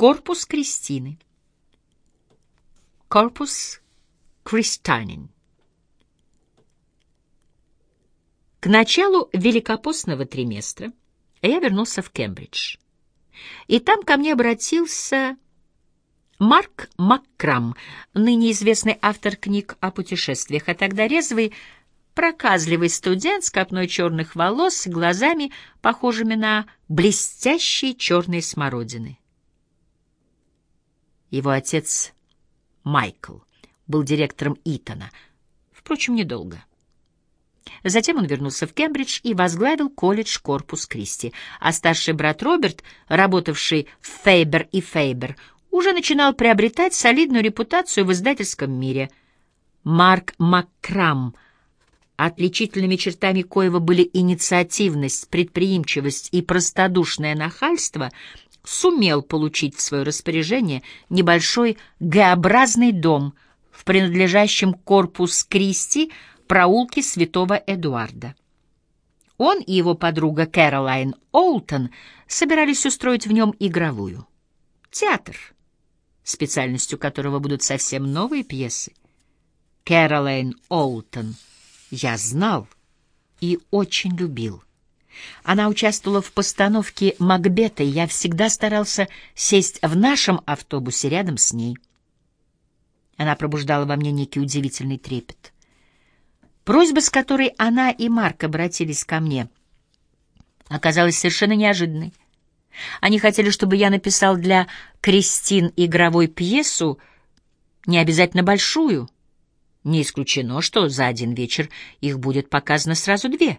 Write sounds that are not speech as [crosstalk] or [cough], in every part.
Корпус Кристины. Корпус Кристанин. К началу великопостного триместра я вернулся в Кембридж. И там ко мне обратился Марк Маккрам, ныне известный автор книг о путешествиях, а тогда резвый, проказливый студент с копной черных волос и глазами, похожими на блестящие черные смородины. Его отец Майкл был директором Итона, впрочем, недолго. Затем он вернулся в Кембридж и возглавил колледж Корпус Кристи, а старший брат Роберт, работавший в Фейбер и Фейбер, уже начинал приобретать солидную репутацию в издательском мире. Марк Маккрам, отличительными чертами коего были инициативность, предприимчивость и простодушное нахальство, сумел получить в свое распоряжение небольшой Г-образный дом в принадлежащем Корпус Кристи проулке Святого Эдуарда. Он и его подруга Кэролайн Олтон собирались устроить в нем игровую. Театр, специальностью которого будут совсем новые пьесы. Кэролайн Олтон я знал и очень любил. Она участвовала в постановке «Макбета», и я всегда старался сесть в нашем автобусе рядом с ней. Она пробуждала во мне некий удивительный трепет. Просьба, с которой она и Марк обратились ко мне, оказалась совершенно неожиданной. Они хотели, чтобы я написал для Кристин игровой пьесу, не обязательно большую. Не исключено, что за один вечер их будет показано сразу две.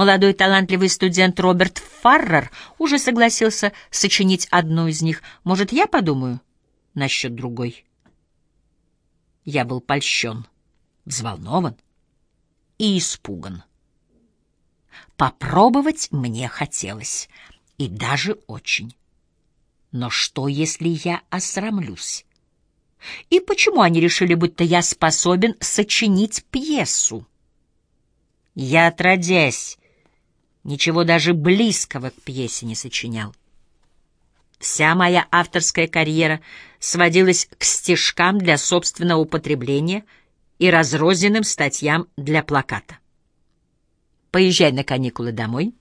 Молодой талантливый студент Роберт Фаррер уже согласился сочинить одну из них. Может, я подумаю насчет другой? Я был польщен взволнован и испуган. Попробовать мне хотелось, и даже очень. Но что, если я осрамлюсь? И почему они решили, будто я способен сочинить пьесу? Я, отродясь, ничего даже близкого к пьесе не сочинял. Вся моя авторская карьера сводилась к стишкам для собственного употребления — и разрозненным статьям для плаката. Поезжай на каникулы домой,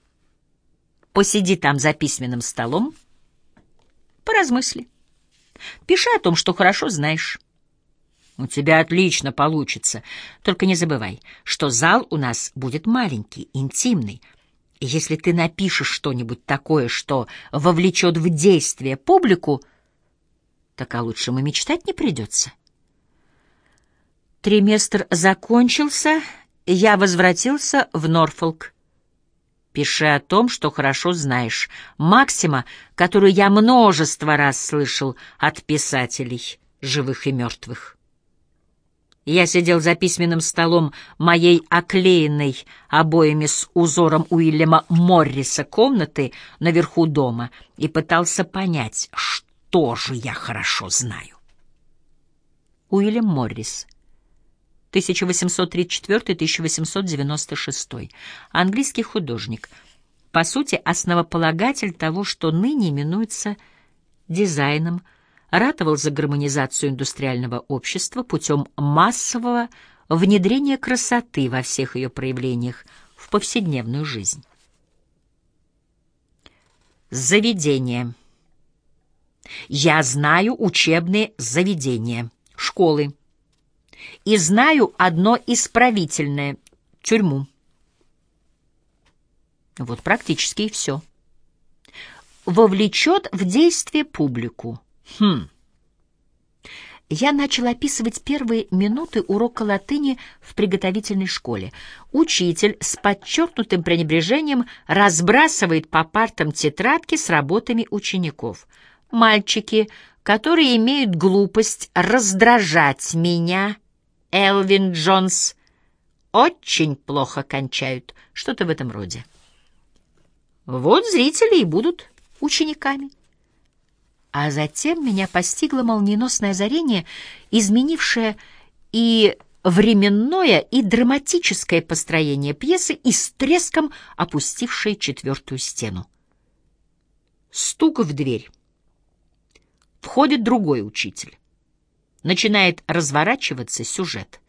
посиди там за письменным столом, поразмысли. Пиши о том, что хорошо знаешь. У тебя отлично получится. Только не забывай, что зал у нас будет маленький, интимный. Если ты напишешь что-нибудь такое, что вовлечет в действие публику, так о лучшем и мечтать не придется. Триместр закончился, я возвратился в Норфолк. Пиши о том, что хорошо знаешь. Максима, которую я множество раз слышал от писателей, живых и мертвых. Я сидел за письменным столом моей оклеенной обоями с узором Уильяма Морриса комнаты наверху дома и пытался понять, что же я хорошо знаю. Уильям Моррис — 1834-1896. Английский художник. По сути, основополагатель того, что ныне именуется дизайном, ратовал за гармонизацию индустриального общества путем массового внедрения красоты во всех ее проявлениях в повседневную жизнь. Заведение. Я знаю учебные заведения, школы, и знаю одно исправительное — тюрьму. Вот практически и все. Вовлечет в действие публику. Хм. Я начал описывать первые минуты урока латыни в приготовительной школе. Учитель с подчеркнутым пренебрежением разбрасывает по партам тетрадки с работами учеников. Мальчики, которые имеют глупость раздражать меня, — Элвин Джонс очень плохо кончают, что-то в этом роде. Вот зрители и будут учениками. А затем меня постигло молниеносное озарение, изменившее и временное, и драматическое построение пьесы и с треском опустившее четвертую стену. Стук в дверь. Приходит другой учитель. Начинает разворачиваться сюжет.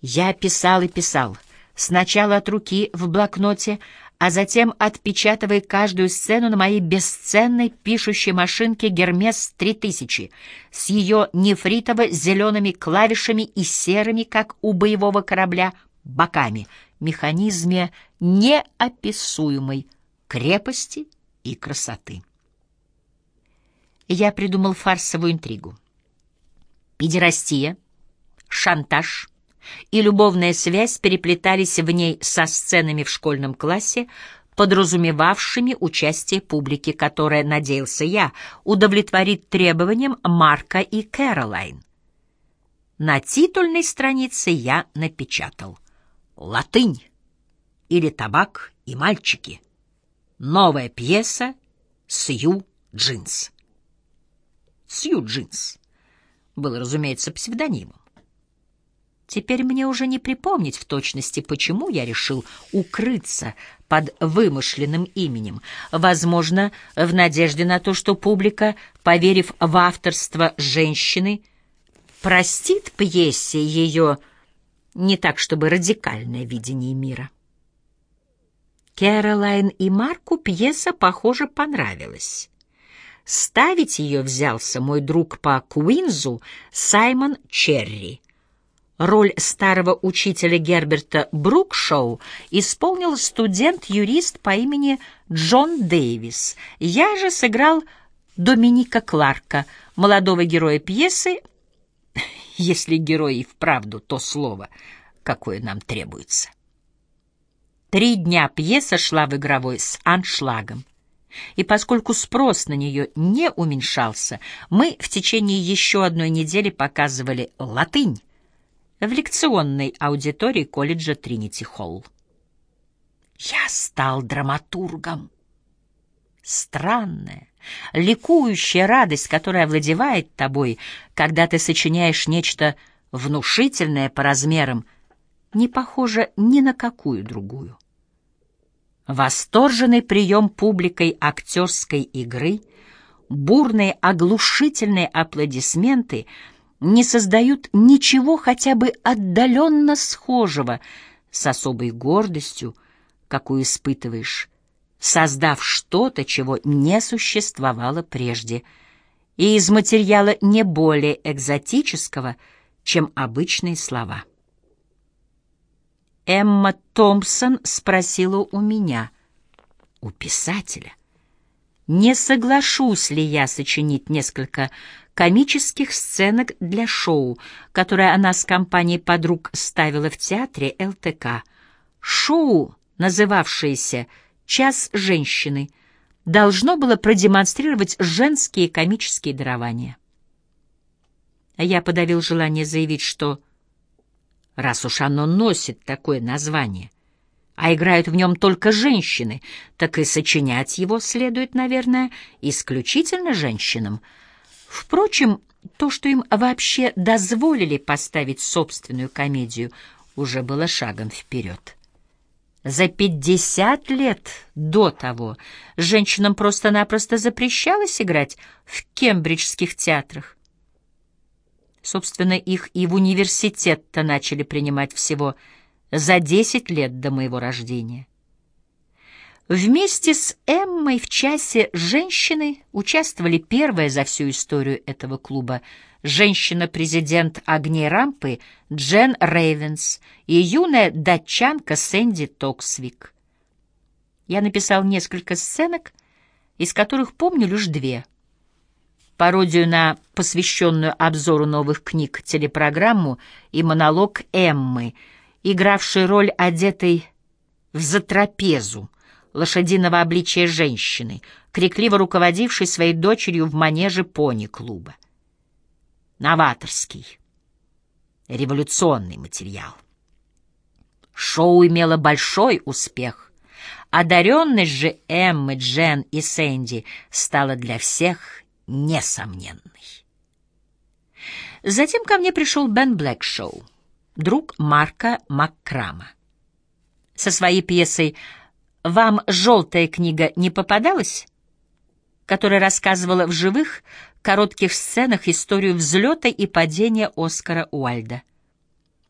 Я писал и писал, сначала от руки в блокноте, а затем отпечатывая каждую сцену на моей бесценной пишущей машинке «Гермес 3000» с ее нефритово-зелеными клавишами и серыми, как у боевого корабля, боками, механизме неописуемой крепости и красоты. Я придумал фарсовую интригу. Педерастия, шантаж — и любовная связь переплетались в ней со сценами в школьном классе, подразумевавшими участие публики, которая, надеялся я, удовлетворит требованиям Марка и Кэролайн. На титульной странице я напечатал «Латынь» или «Табак и мальчики». Новая пьеса «Сью Джинс». «Сью Джинс» был, разумеется, псевдонимом. Теперь мне уже не припомнить в точности, почему я решил укрыться под вымышленным именем. Возможно, в надежде на то, что публика, поверив в авторство женщины, простит пьесе ее не так, чтобы радикальное видение мира. Кэролайн и Марку пьеса, похоже, понравилась. Ставить ее взялся мой друг по Куинзу Саймон Черри — Роль старого учителя Герберта Брукшоу исполнил студент-юрист по имени Джон Дэвис. Я же сыграл Доминика Кларка, молодого героя пьесы, [laughs] если герой и вправду то слово, какое нам требуется. Три дня пьеса шла в игровой с аншлагом. И поскольку спрос на нее не уменьшался, мы в течение еще одной недели показывали латынь, в лекционной аудитории колледжа Тринити-Холл. Я стал драматургом. Странная, ликующая радость, которая овладевает тобой, когда ты сочиняешь нечто внушительное по размерам, не похожа ни на какую другую. Восторженный прием публикой актерской игры, бурные оглушительные аплодисменты — не создают ничего хотя бы отдаленно схожего с особой гордостью, какую испытываешь, создав что-то, чего не существовало прежде, и из материала не более экзотического, чем обычные слова. Эмма Томпсон спросила у меня, у писателя, не соглашусь ли я сочинить несколько комических сценок для шоу, которое она с компанией подруг ставила в театре ЛТК. Шоу, называвшееся «Час женщины», должно было продемонстрировать женские комические дарования. Я подавил желание заявить, что раз уж оно носит такое название, а играют в нем только женщины, так и сочинять его следует, наверное, исключительно женщинам — Впрочем, то, что им вообще дозволили поставить собственную комедию, уже было шагом вперед. За пятьдесят лет до того женщинам просто-напросто запрещалось играть в кембриджских театрах. Собственно, их и в университет-то начали принимать всего за десять лет до моего рождения. Вместе с Эммой в часе женщины участвовали первая за всю историю этого клуба женщина-президент огней рампы Джен Рейвенс и юная датчанка Сэнди Токсвик. Я написал несколько сценок, из которых помню лишь две. Пародию на посвященную обзору новых книг телепрограмму и монолог Эммы, игравшей роль одетой в затрапезу, лошадиного обличия женщины, крикливо руководившей своей дочерью в манеже пони-клуба. Новаторский, революционный материал. Шоу имело большой успех. Одаренность же Эммы, Джен и Сэнди стала для всех несомненной. Затем ко мне пришел Бен Блэкшоу, друг Марка Маккрама. Со своей пьесой вам желтая книга не попадалась? которая рассказывала в живых, коротких сценах историю взлета и падения Оскара Уальда.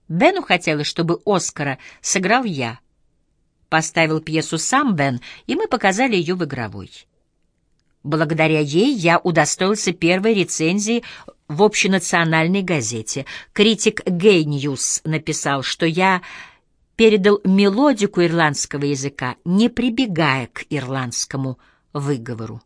Бену хотелось, чтобы Оскара сыграл я. Поставил пьесу сам Бен, и мы показали ее в игровой. Благодаря ей я удостоился первой рецензии в общенациональной газете. Критик Гей Ньюс написал, что я передал мелодику ирландского языка, не прибегая к ирландскому выговору.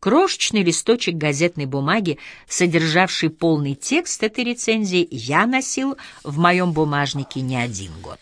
Крошечный листочек газетной бумаги, содержавший полный текст этой рецензии, я носил в моем бумажнике не один год.